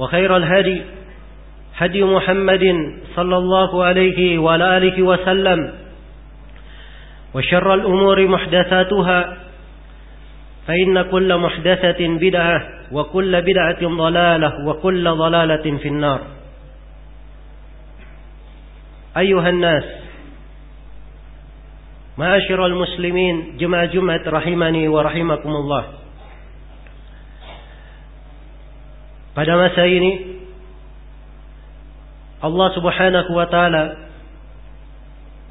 وخير الهدي هدي محمد صلى الله عليه وعلى آله وسلم وشر الأمور محدثاتها فإن كل محدثة بدعة وكل بدعة ضلالة وكل ضلالة في النار. أيها الناس معاشر المسلمين جمع جمعة رحمني ورحمكم الله. Pada masa ini Allah Subhanahu wa taala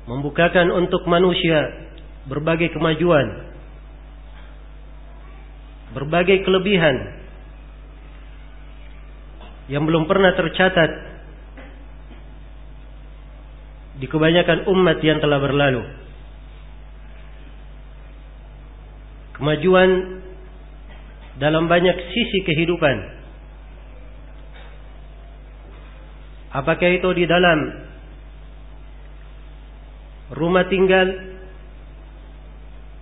membukakan untuk manusia berbagai kemajuan, berbagai kelebihan yang belum pernah tercatat di kebanyakan umat yang telah berlalu. Kemajuan dalam banyak sisi kehidupan Apakah itu di dalam rumah tinggal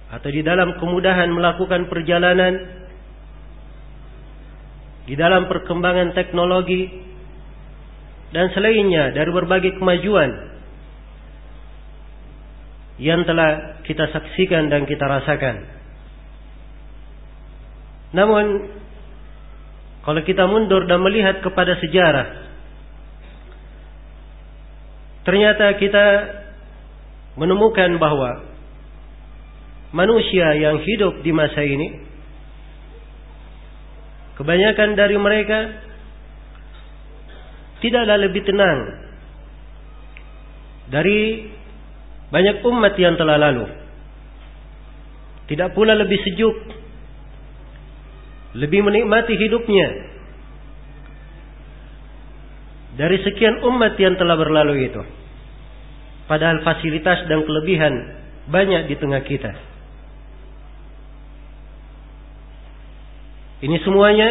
atau di dalam kemudahan melakukan perjalanan di dalam perkembangan teknologi dan selainnya dari berbagai kemajuan yang telah kita saksikan dan kita rasakan. Namun kalau kita mundur dan melihat kepada sejarah ternyata kita menemukan bahwa manusia yang hidup di masa ini kebanyakan dari mereka tidaklah lebih tenang dari banyak umat yang telah lalu. Tidak pula lebih sejuk, lebih menikmati hidupnya dari sekian umat yang telah berlalu itu. Padahal fasilitas dan kelebihan banyak di tengah kita. Ini semuanya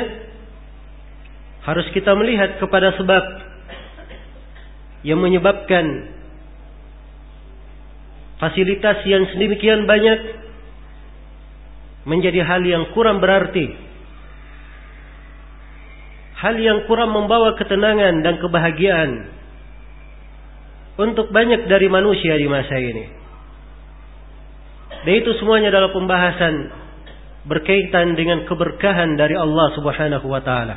harus kita melihat kepada sebab yang menyebabkan fasilitas yang sedemikian banyak menjadi hal yang kurang berarti. Hal yang kurang membawa ketenangan dan kebahagiaan untuk banyak dari manusia di masa ini. Dan itu semuanya adalah pembahasan berkaitan dengan keberkahan dari Allah Subhanahu wa taala.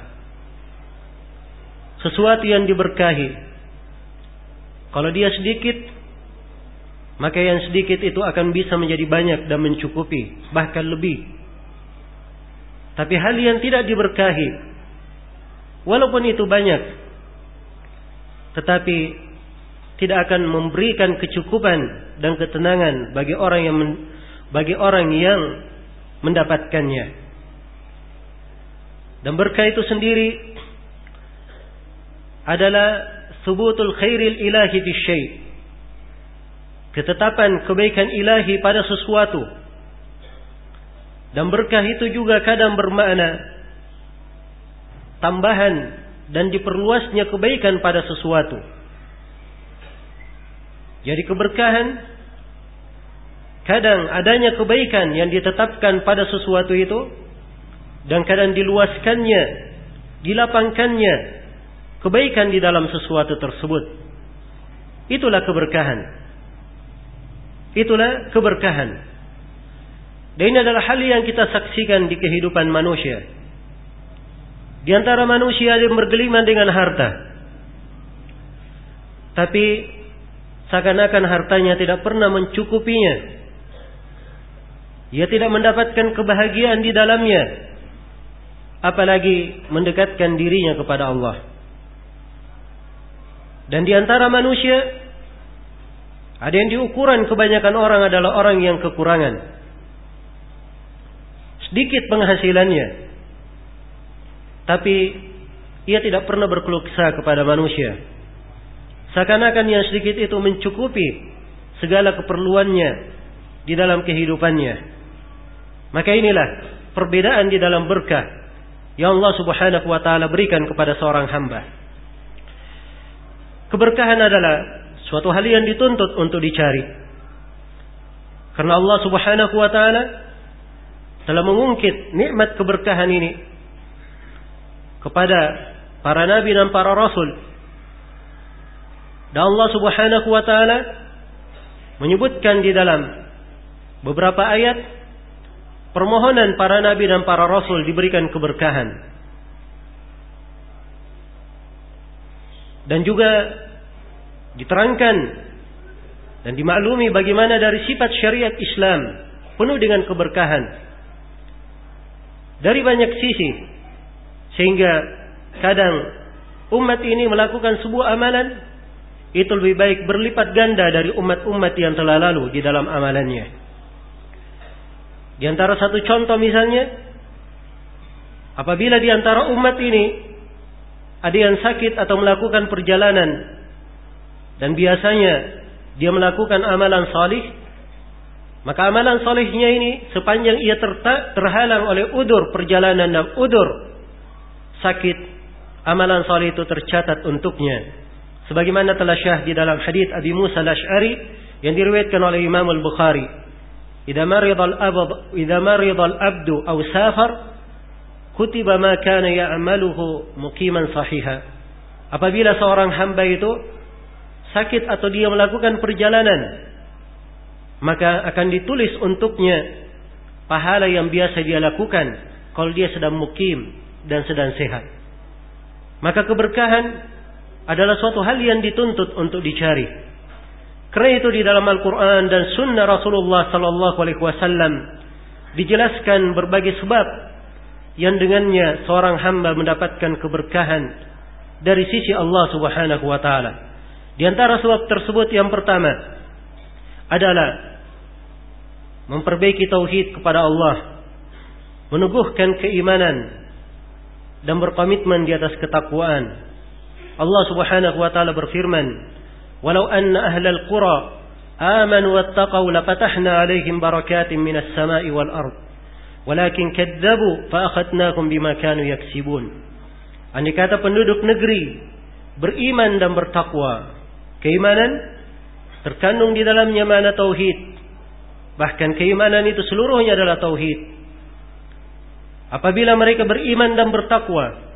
Sesuatu yang diberkahi kalau dia sedikit maka yang sedikit itu akan bisa menjadi banyak dan mencukupi, bahkan lebih. Tapi hal yang tidak diberkahi walaupun itu banyak tetapi tidak akan memberikan kecukupan dan ketenangan bagi orang yang bagi orang yang mendapatkannya. Dan berkah itu sendiri adalah subutul khairil ilahi fi. Ketetapan kebaikan ilahi pada sesuatu. Dan berkah itu juga kadang bermakna tambahan dan diperluasnya kebaikan pada sesuatu. Jadi keberkahan kadang adanya kebaikan yang ditetapkan pada sesuatu itu dan kadang diluaskannya, dilapangkannya kebaikan di dalam sesuatu tersebut. Itulah keberkahan. Itulah keberkahan. Dan ini adalah hal yang kita saksikan di kehidupan manusia. Di antara manusia ada yang bergelimang dengan harta. Tapi seakan-akan hartanya tidak pernah mencukupinya. Ia tidak mendapatkan kebahagiaan di dalamnya. Apalagi mendekatkan dirinya kepada Allah. Dan di antara manusia ada yang diukuran kebanyakan orang adalah orang yang kekurangan. Sedikit penghasilannya. Tapi ia tidak pernah berkeluh kesah kepada manusia. Seakan-akan yang sedikit itu mencukupi segala keperluannya di dalam kehidupannya. Maka inilah perbedaan di dalam berkah yang Allah Subhanahu wa taala berikan kepada seorang hamba. Keberkahan adalah suatu hal yang dituntut untuk dicari. Karena Allah Subhanahu wa taala telah mengungkit nikmat keberkahan ini kepada para nabi dan para rasul. Dan Allah Subhanahu wa taala menyebutkan di dalam beberapa ayat permohonan para nabi dan para rasul diberikan keberkahan. Dan juga diterangkan dan dimaklumi bagaimana dari sifat syariat Islam penuh dengan keberkahan dari banyak sisi sehingga kadang umat ini melakukan sebuah amalan itu lebih baik berlipat ganda dari umat-umat yang telah lalu di dalam amalannya. Di antara satu contoh misalnya, apabila di antara umat ini ada yang sakit atau melakukan perjalanan dan biasanya dia melakukan amalan salih, maka amalan salihnya ini sepanjang ia terhalang oleh udur perjalanan dan udur sakit, amalan soleh itu tercatat untuknya. Sebagaimana telah syah di dalam hadis Abi Musa Al-Asy'ari yang diriwayatkan oleh Imam Al-Bukhari. "Idza marida al-abd, idza marida al-abdu aw safar, kutiba ma kana ya'maluhu muqiman sahiha." Apabila seorang hamba itu sakit atau dia melakukan perjalanan, maka akan ditulis untuknya pahala yang biasa dia lakukan kalau dia sedang mukim dan sedang sehat maka keberkahan adalah suatu hal yang dituntut untuk dicari karena itu di dalam Al-Quran dan Sunnah Rasulullah Sallallahu Alaihi Wasallam dijelaskan berbagai sebab yang dengannya seorang hamba mendapatkan keberkahan dari sisi Allah Subhanahu Wa Taala. Di antara sebab tersebut yang pertama adalah memperbaiki tauhid kepada Allah, meneguhkan keimanan dan berkomitmen di atas ketakwaan. Allah Subhanahu wa taala berfirman, "Walau anna ahlal qura amanu wattaqau lafatahna 'alaihim barakatin minas sama'i wal ard, walakin kadzabu fa akhadnakum bima kanu yaksibun." Andai kata penduduk negeri beriman dan bertakwa, keimanan terkandung di dalamnya mana tauhid. Bahkan keimanan itu seluruhnya adalah tauhid. Apabila mereka beriman dan bertakwa,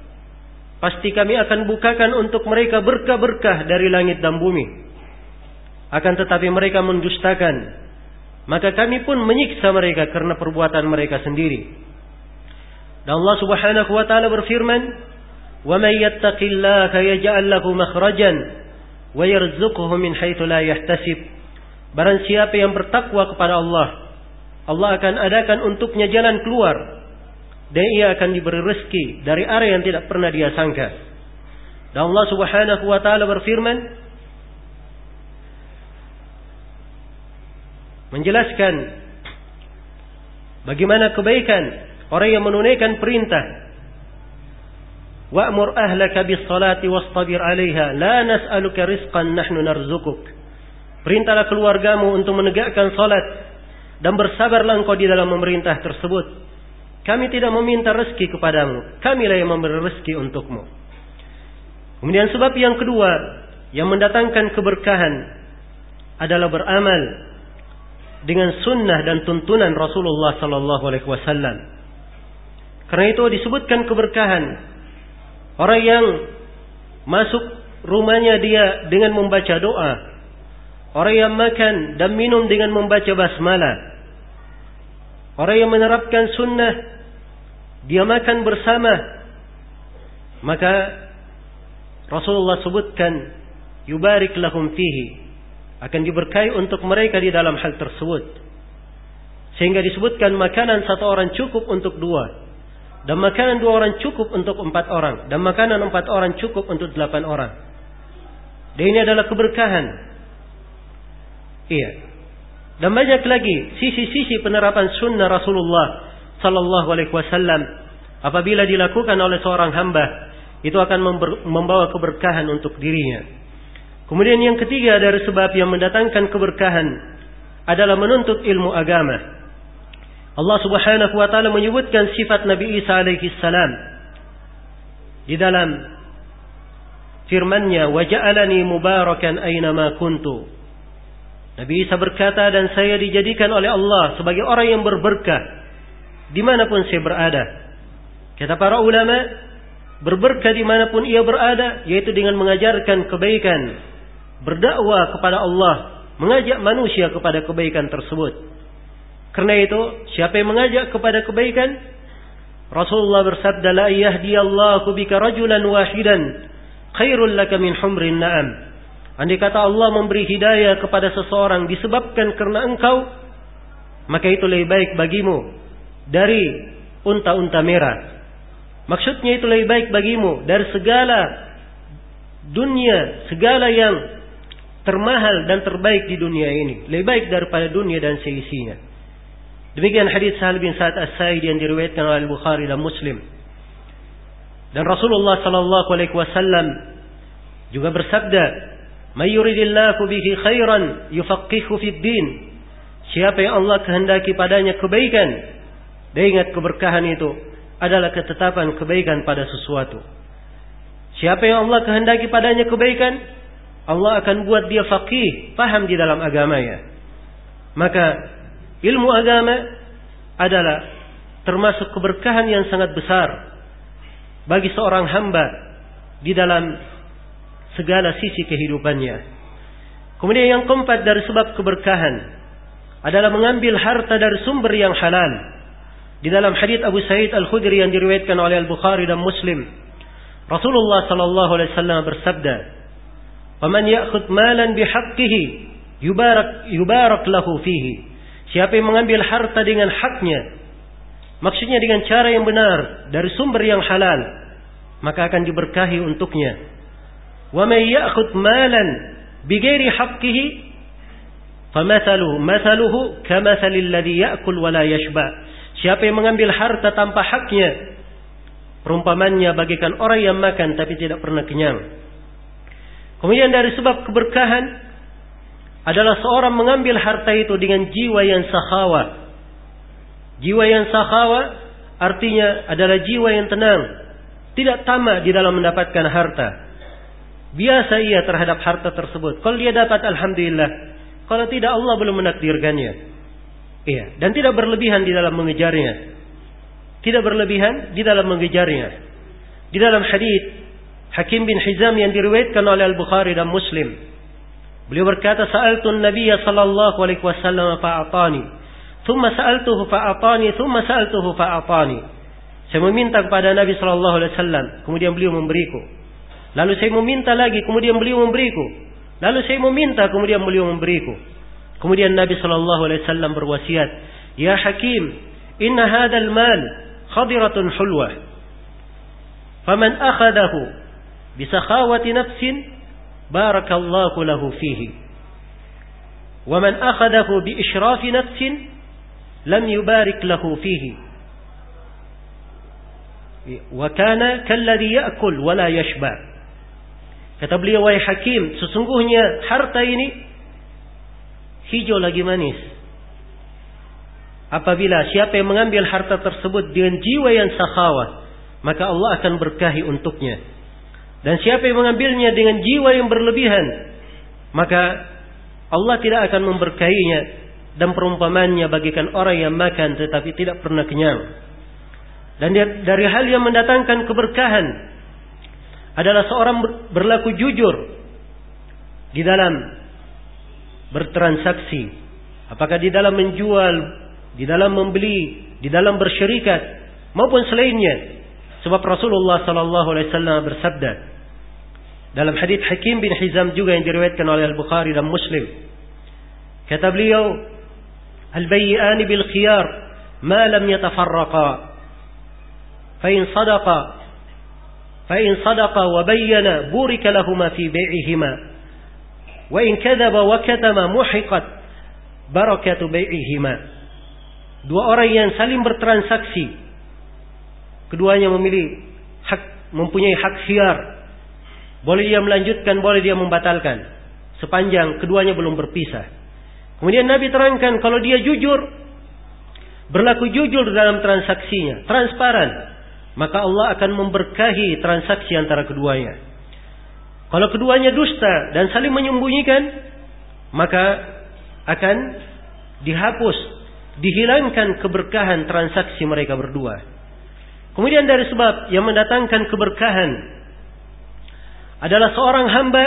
Pasti kami akan bukakan untuk mereka berkah-berkah dari langit dan bumi. Akan tetapi mereka mendustakan. Maka kami pun menyiksa mereka karena perbuatan mereka sendiri. Dan Allah Subhanahu wa taala berfirman, "Wa may yattaqillaha yaj'al lahu makhrajan wa yarzuqhu min haitsu la yahtasib." Barang siapa yang bertakwa kepada Allah, Allah akan adakan untuknya jalan keluar dan ia akan diberi rezeki dari area yang tidak pernah dia sangka. Dan Allah Subhanahu wa taala berfirman menjelaskan bagaimana kebaikan orang yang menunaikan perintah. Wa'mur ahlaka bis salati wastabir 'alaiha la nas'aluka rizqan nahnu narzukuk perintahlah keluargamu untuk menegakkan salat dan bersabarlah engkau di dalam memerintah tersebut kami tidak meminta rezeki kepadamu. Kamilah yang memberi rezeki untukmu. Kemudian sebab yang kedua yang mendatangkan keberkahan adalah beramal dengan sunnah dan tuntunan Rasulullah sallallahu alaihi wasallam. Karena itu disebutkan keberkahan orang yang masuk rumahnya dia dengan membaca doa. Orang yang makan dan minum dengan membaca basmalah. Orang yang menerapkan sunnah dia makan bersama maka Rasulullah sebutkan yubarik lahum fihi akan diberkahi untuk mereka di dalam hal tersebut. Sehingga disebutkan makanan satu orang cukup untuk dua. Dan makanan dua orang cukup untuk empat orang. Dan makanan empat orang cukup untuk delapan orang. Dan ini adalah keberkahan. Iya. Dan banyak lagi sisi-sisi penerapan sunnah Rasulullah Sallallahu Alaihi Wasallam apabila dilakukan oleh seorang hamba itu akan membawa keberkahan untuk dirinya. Kemudian yang ketiga dari sebab yang mendatangkan keberkahan adalah menuntut ilmu agama. Allah Subhanahu wa taala menyebutkan sifat Nabi Isa alaihi salam di dalam firman-Nya, "Wa ja'alani mubarakan aina ma kuntu." Nabi Isa berkata dan saya dijadikan oleh Allah sebagai orang yang berberkah di mana pun saya berada. Kata para ulama, berberkah di mana pun ia berada, yaitu dengan mengajarkan kebaikan, berdakwah kepada Allah, mengajak manusia kepada kebaikan tersebut. Karena itu, siapa yang mengajak kepada kebaikan, Rasulullah bersabda, "La yahdiyallahu bika rajulan wahidan khairul laka min humrin na'am." Andai kata Allah memberi hidayah kepada seseorang disebabkan karena engkau, maka itu lebih baik bagimu dari unta-unta merah. Maksudnya itu lebih baik bagimu dari segala dunia, segala yang termahal dan terbaik di dunia ini. Lebih baik daripada dunia dan seisinya. Demikian hadis Sahal bin Sa'ad As-Sa'id yang diriwayatkan oleh Bukhari dan Muslim. Dan Rasulullah sallallahu alaihi wasallam juga bersabda, "May yuridillahu bihi khairan yufaqihu fid din." Siapa yang Allah kehendaki padanya kebaikan, dia ingat keberkahan itu adalah ketetapan kebaikan pada sesuatu. Siapa yang Allah kehendaki padanya kebaikan, Allah akan buat dia faqih, paham di dalam agamanya. Maka ilmu agama adalah termasuk keberkahan yang sangat besar bagi seorang hamba di dalam segala sisi kehidupannya. Kemudian yang keempat dari sebab keberkahan adalah mengambil harta dari sumber yang halal. Di dalam hadis Abu Sa'id Al-Khudri yang diriwayatkan oleh Al-Bukhari dan Muslim, Rasulullah sallallahu alaihi wasallam bersabda, Faman ya'khud malan bihaqqihi yubarak yubarak lahu fihi. Siapa yang mengambil harta dengan haknya, maksudnya dengan cara yang benar dari sumber yang halal, maka akan diberkahi untuknya. Wa may ya'khud malan bighairi haqqihi famathaluhu mathaluhu kamathalil ladzi ya'kul wa la yashba. Siapa yang mengambil harta tanpa haknya, perumpamannya bagikan orang yang makan tapi tidak pernah kenyang. Kemudian dari sebab keberkahan adalah seorang mengambil harta itu dengan jiwa yang sakhawa. Jiwa yang sakhawa artinya adalah jiwa yang tenang, tidak tamak di dalam mendapatkan harta. Biasa ia terhadap harta tersebut. Kalau dia dapat alhamdulillah, kalau tidak Allah belum menakdirkannya. Iya, dan tidak berlebihan di dalam mengejarnya. Tidak berlebihan di dalam mengejarnya. Di dalam hadis Hakim bin Hizam yang diriwayatkan oleh Al-Bukhari dan Muslim. Beliau berkata, "Sa'altu Nabi sallallahu alaihi wasallam fa'atani, thumma sa'altuhu fa'atani, thumma sa'altuhu fa'atani." Saya meminta kepada Nabi sallallahu alaihi wasallam, kemudian beliau memberiku. Lalu saya meminta lagi, kemudian beliau memberiku. Lalu saya meminta, kemudian beliau memberiku. Kemudian Nabi sallallahu alaihi wasallam berwasiat, "Ya Hakim, inna hadzal mal khadiratun hulwah. Faman akhadahu بسخاوة نفس بارك الله له فيه ومن أخذه بإشراف نفس لم يبارك له فيه وكان كالذي يأكل ولا يشبع kata beliau wahai hakim sesungguhnya harta ini hijau lagi manis apabila siapa yang mengambil harta tersebut dengan jiwa yang sakhawah maka Allah akan berkahi untuknya Dan siapa yang mengambilnya dengan jiwa yang berlebihan, maka Allah tidak akan memberkahinya dan perumpamannya bagikan orang yang makan tetapi tidak pernah kenyang. Dan dari hal yang mendatangkan keberkahan adalah seorang berlaku jujur di dalam bertransaksi. Apakah di dalam menjual, di dalam membeli, di dalam bersyarikat maupun selainnya. Sebab Rasulullah sallallahu alaihi wasallam bersabda dalam hadis Hakim bin Hizam juga yang diriwayatkan oleh Al-Bukhari dan Muslim. Kata beliau, "Al-bay'an bil khiyar ma lam yatafarraqa. Fa in sadaqa fa in sadaqa wa bayyana burika lahumā fi bai'ihima. Wa in kadzaba wa katama muhiqat barakatu bai'ihima." Dua orang yang saling bertransaksi keduanya memilih hak mempunyai hak khiyar boleh dia melanjutkan, boleh dia membatalkan. Sepanjang keduanya belum berpisah. Kemudian Nabi terangkan kalau dia jujur, berlaku jujur dalam transaksinya, transparan, maka Allah akan memberkahi transaksi antara keduanya. Kalau keduanya dusta dan saling menyembunyikan, maka akan dihapus, dihilangkan keberkahan transaksi mereka berdua. Kemudian dari sebab yang mendatangkan keberkahan adalah seorang hamba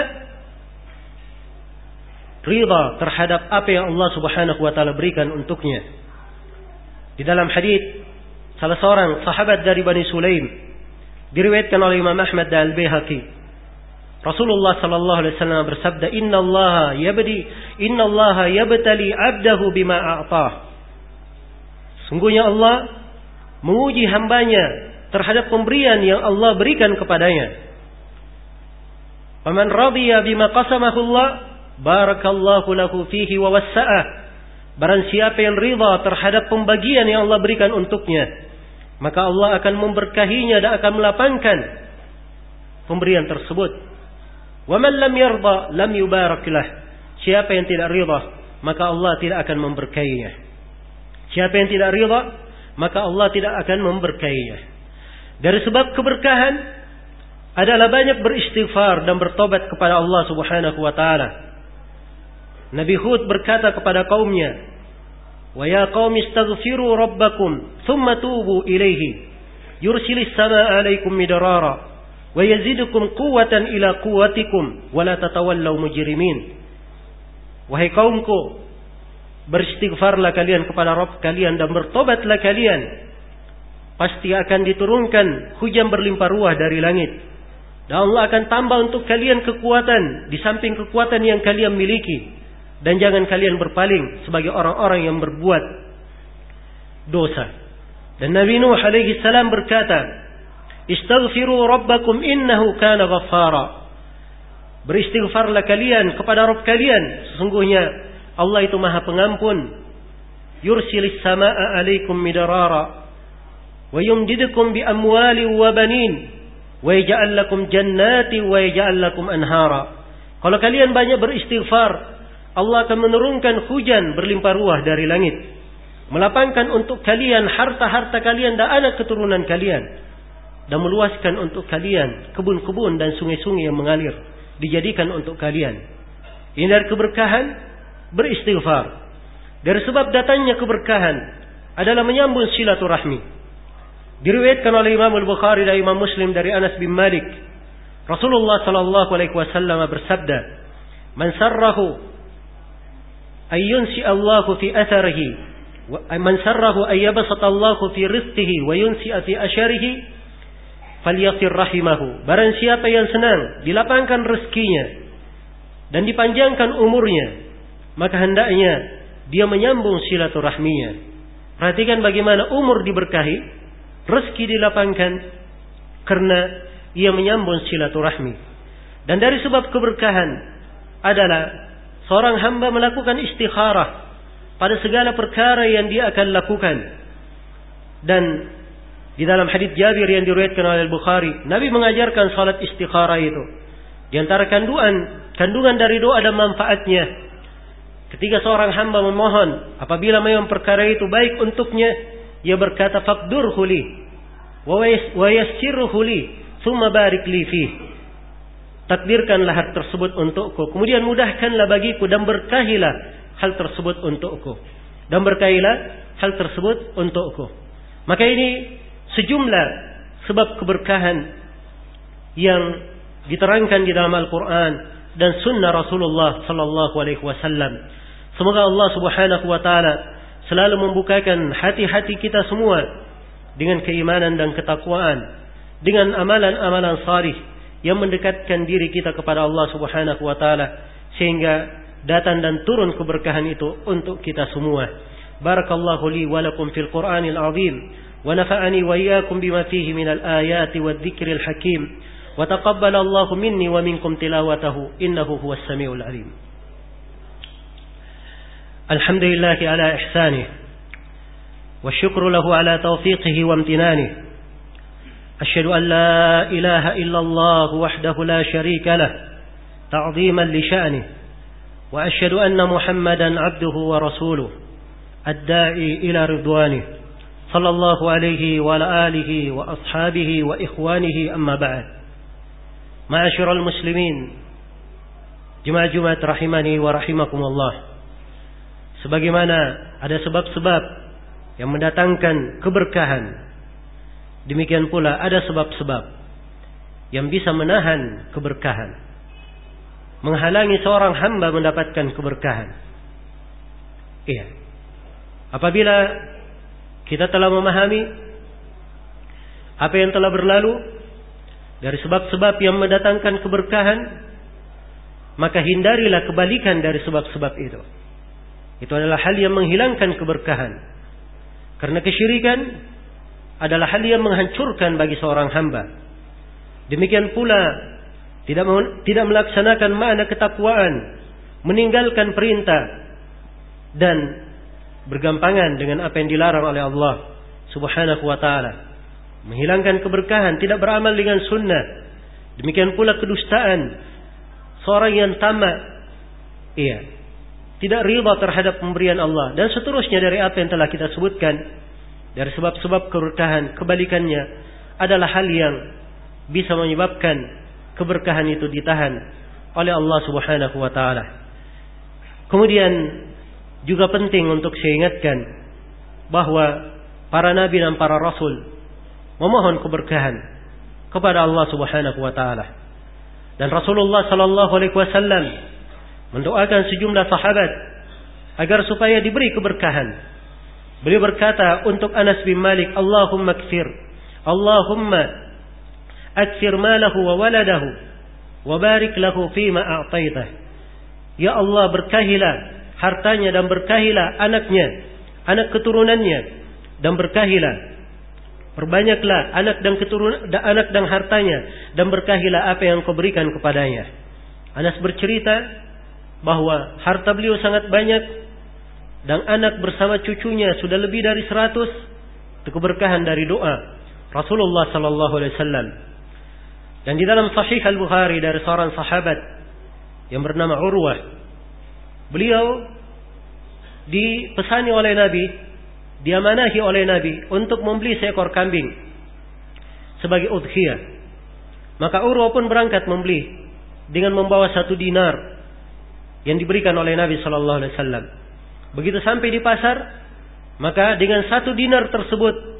ridha terhadap apa yang Allah Subhanahu wa taala berikan untuknya. Di dalam hadis salah seorang sahabat dari Bani Sulaim diriwayatkan oleh Imam Ahmad dan Al-Baihaqi Rasulullah sallallahu alaihi wasallam bersabda inna Allah yabdi inna Allah yabtali 'abdahu bima a'tah Sungguhnya Allah menguji hambanya terhadap pemberian yang Allah berikan kepadanya. Faman radiya bima qasamahu Allah, barakallahu lahu fihi wa wassa'ah. Barang siapa yang ridha terhadap pembagian yang Allah berikan untuknya, maka Allah akan memberkahinya dan akan melapangkan pemberian tersebut. Wa man lam yarda lam yubarak. Siapa yang tidak ridha, maka Allah tidak akan memberkahinya. Siapa yang tidak ridha, maka Allah tidak akan memberkahinya. Dari sebab keberkahan adalah banyak beristighfar dan bertobat kepada Allah Subhanahu wa taala. Nabi Hud berkata kepada kaumnya, "Wa ya qaumi istaghfiru rabbakum thumma tubu ilaihi yursilis samaa 'alaikum wa yazidukum quwwatan ila quwwatikum wa la tatawallaw mujrimin." Wahai kaumku, beristighfarlah kalian kepada Rabb kalian dan bertobatlah kalian. Pasti akan diturunkan hujan berlimpah ruah dari langit dan Allah akan tambah untuk kalian kekuatan di samping kekuatan yang kalian miliki. Dan jangan kalian berpaling sebagai orang-orang yang berbuat dosa. Dan Nabi Nuh alaihi salam berkata, "Istaghfiru rabbakum innahu kana ghaffara." Beristighfarlah kalian kepada Rabb kalian, sesungguhnya Allah itu Maha Pengampun. Yursilis samaa alaikum midarara wa yumdidukum bi amwali wa banin wa yaj'al lakum jannati wa yaj'al lakum anhara. Kalau kalian banyak beristighfar, Allah akan menurunkan hujan berlimpah ruah dari langit. Melapangkan untuk kalian harta-harta kalian dan anak keturunan kalian. Dan meluaskan untuk kalian kebun-kebun dan sungai-sungai yang mengalir. Dijadikan untuk kalian. Ini dari keberkahan beristighfar. Dari sebab datangnya keberkahan adalah menyambung silaturahmi. Diriwayatkan oleh Imam Al-Bukhari dan Imam Muslim dari Anas bin Malik. Rasulullah sallallahu alaihi wasallam bersabda, "Man sarrahu ay yunsi Allahu fi atharihi man sarrahu ay yabsat Allahu fi rizqihi wa yunsi fi asharihi falyasir rahimahu." Barang siapa yang senang dilapangkan rezekinya dan dipanjangkan umurnya, maka hendaknya dia menyambung silaturahminya. Perhatikan bagaimana umur diberkahi, rezeki dilapangkan karena ia menyambung silaturahmi. Dan dari sebab keberkahan adalah seorang hamba melakukan istikharah pada segala perkara yang dia akan lakukan. Dan di dalam hadis Jabir yang diriwayatkan oleh Al-Bukhari, Nabi mengajarkan salat istikharah itu. Di antara kandungan kandungan dari doa dan manfaatnya ketika seorang hamba memohon apabila memang perkara itu baik untuknya ia berkata faqdurhu li wa yassirhu li thumma barik li fi. takdirkanlah hal tersebut untukku. Kemudian mudahkanlah bagiku dan berkahilah hal tersebut untukku. Dan berkahilah hal tersebut untukku. Maka ini sejumlah sebab keberkahan yang diterangkan di dalam Al-Quran dan Sunnah Rasulullah Sallallahu Alaihi Wasallam. Semoga Allah Subhanahu Wa Taala selalu membukakan hati-hati kita semua dengan keimanan dan ketakwaan, dengan amalan-amalan salih yang mendekatkan diri kita kepada Allah Subhanahu wa taala sehingga datang dan turun keberkahan itu untuk kita semua. Barakallahu li wa fil Qur'anil azim ونفعني وإياكم بما فيه من الآيات والذكر الحكيم. وتقبل الله مني ومنكم تلاوته. إنه هو السميع العليم. الحمد لله على إحسانه. والشكر له على توفيقه وامتنانه. أشهد أن لا إله إلا الله وحده لا شريك له تعظيما لشأنه. وأشهد أن محمدا عبده ورسوله الداعي إلى رضوانه. صلى الله عليه وعلى آله وأصحابه وإخوانه أما بعد معاشر المسلمين جماعة rahimani wa rahimakumullah sebagaimana ada sebab-sebab yang mendatangkan keberkahan Demikian pula ada sebab-sebab yang bisa menahan keberkahan. Menghalangi seorang hamba mendapatkan keberkahan. Iya. Apabila kita telah memahami apa yang telah berlalu dari sebab-sebab yang mendatangkan keberkahan, maka hindarilah kebalikan dari sebab-sebab itu. Itu adalah hal yang menghilangkan keberkahan. Karena kesyirikan adalah hal yang menghancurkan bagi seorang hamba. Demikian pula tidak tidak melaksanakan makna ketakwaan, meninggalkan perintah dan bergampangan dengan apa yang dilarang oleh Allah Subhanahu wa taala. Menghilangkan keberkahan, tidak beramal dengan sunnah. Demikian pula kedustaan. Seorang yang tamak iya, tidak riba terhadap pemberian Allah dan seterusnya dari apa yang telah kita sebutkan dari sebab-sebab keberkahan kebalikannya adalah hal yang bisa menyebabkan keberkahan itu ditahan oleh Allah Subhanahu wa taala. Kemudian juga penting untuk saya ingatkan bahwa para nabi dan para rasul memohon keberkahan kepada Allah Subhanahu wa taala. Dan Rasulullah sallallahu alaihi wasallam mendoakan sejumlah sahabat agar supaya diberi keberkahan Beliau berkata untuk Anas bin Malik, Allahumma kfir, Allahumma akfir malahu wa waladahu, wa barik lahu fima a'taitah. Ya Allah berkahilah hartanya dan berkahilah anaknya, anak keturunannya dan berkahilah. Perbanyaklah anak dan keturunan anak dan hartanya dan berkahilah apa yang kau berikan kepadanya. Anas bercerita bahwa harta beliau sangat banyak dan anak bersama cucunya sudah lebih dari seratus. Itu keberkahan dari doa Rasulullah sallallahu alaihi wasallam. Dan di dalam sahih al-Bukhari dari seorang sahabat yang bernama Urwah beliau dipesani oleh Nabi diamanahi oleh Nabi untuk membeli seekor kambing sebagai udhiyah maka Urwah pun berangkat membeli dengan membawa satu dinar yang diberikan oleh Nabi sallallahu alaihi wasallam Begitu sampai di pasar, maka dengan satu dinar tersebut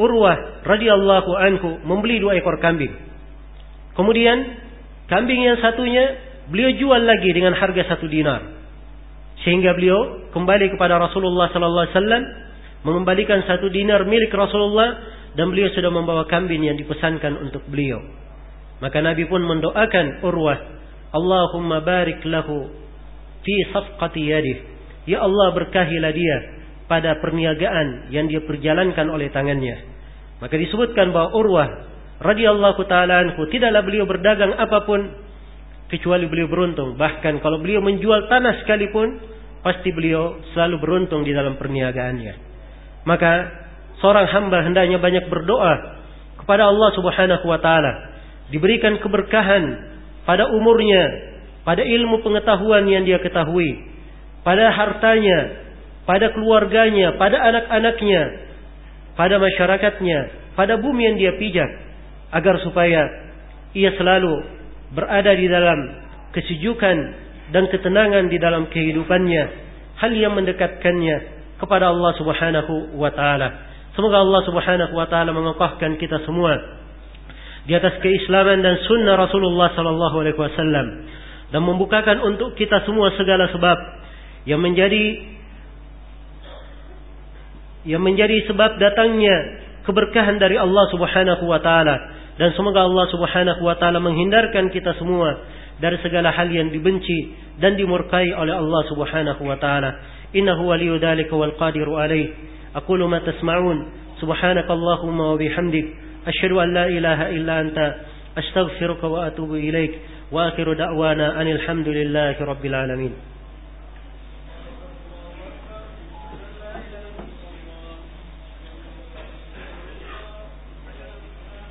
Urwah radhiyallahu anhu membeli dua ekor kambing. Kemudian kambing yang satunya beliau jual lagi dengan harga satu dinar. Sehingga beliau kembali kepada Rasulullah sallallahu alaihi wasallam mengembalikan satu dinar milik Rasulullah dan beliau sudah membawa kambing yang dipesankan untuk beliau. Maka Nabi pun mendoakan Urwah, Allahumma barik lahu fi safqati yadihi Ya Allah berkahilah dia pada perniagaan yang dia perjalankan oleh tangannya. Maka disebutkan bahwa Urwah radhiyallahu taala anhu tidaklah beliau berdagang apa pun kecuali beliau beruntung. Bahkan kalau beliau menjual tanah sekalipun pasti beliau selalu beruntung di dalam perniagaannya. Maka seorang hamba hendaknya banyak berdoa kepada Allah Subhanahu wa taala diberikan keberkahan pada umurnya, pada ilmu pengetahuan yang dia ketahui, pada hartanya, pada keluarganya, pada anak-anaknya, pada masyarakatnya, pada bumi yang dia pijak, agar supaya ia selalu berada di dalam kesejukan dan ketenangan di dalam kehidupannya, hal yang mendekatkannya kepada Allah Subhanahu wa taala. Semoga Allah Subhanahu wa taala mengokohkan kita semua. Di atas keislaman dan sunnah Rasulullah sallallahu alaihi wasallam. Dan membukakan untuk kita semua segala sebab yang menjadi yang menjadi sebab datangnya keberkahan dari Allah Subhanahu wa taala dan semoga Allah Subhanahu wa taala menghindarkan kita semua dari segala hal yang dibenci dan dimurkai oleh Allah Subhanahu wa taala. Innahu dzalika wal qadiru alaih. Aqulu ma tasma'un. Subhanakallahumma wa bihamdik asyhadu an la ilaha illa anta astaghfiruka wa atubu ilaik. Wa akhiru da'wana anil hamdulillahi rabbil alamin.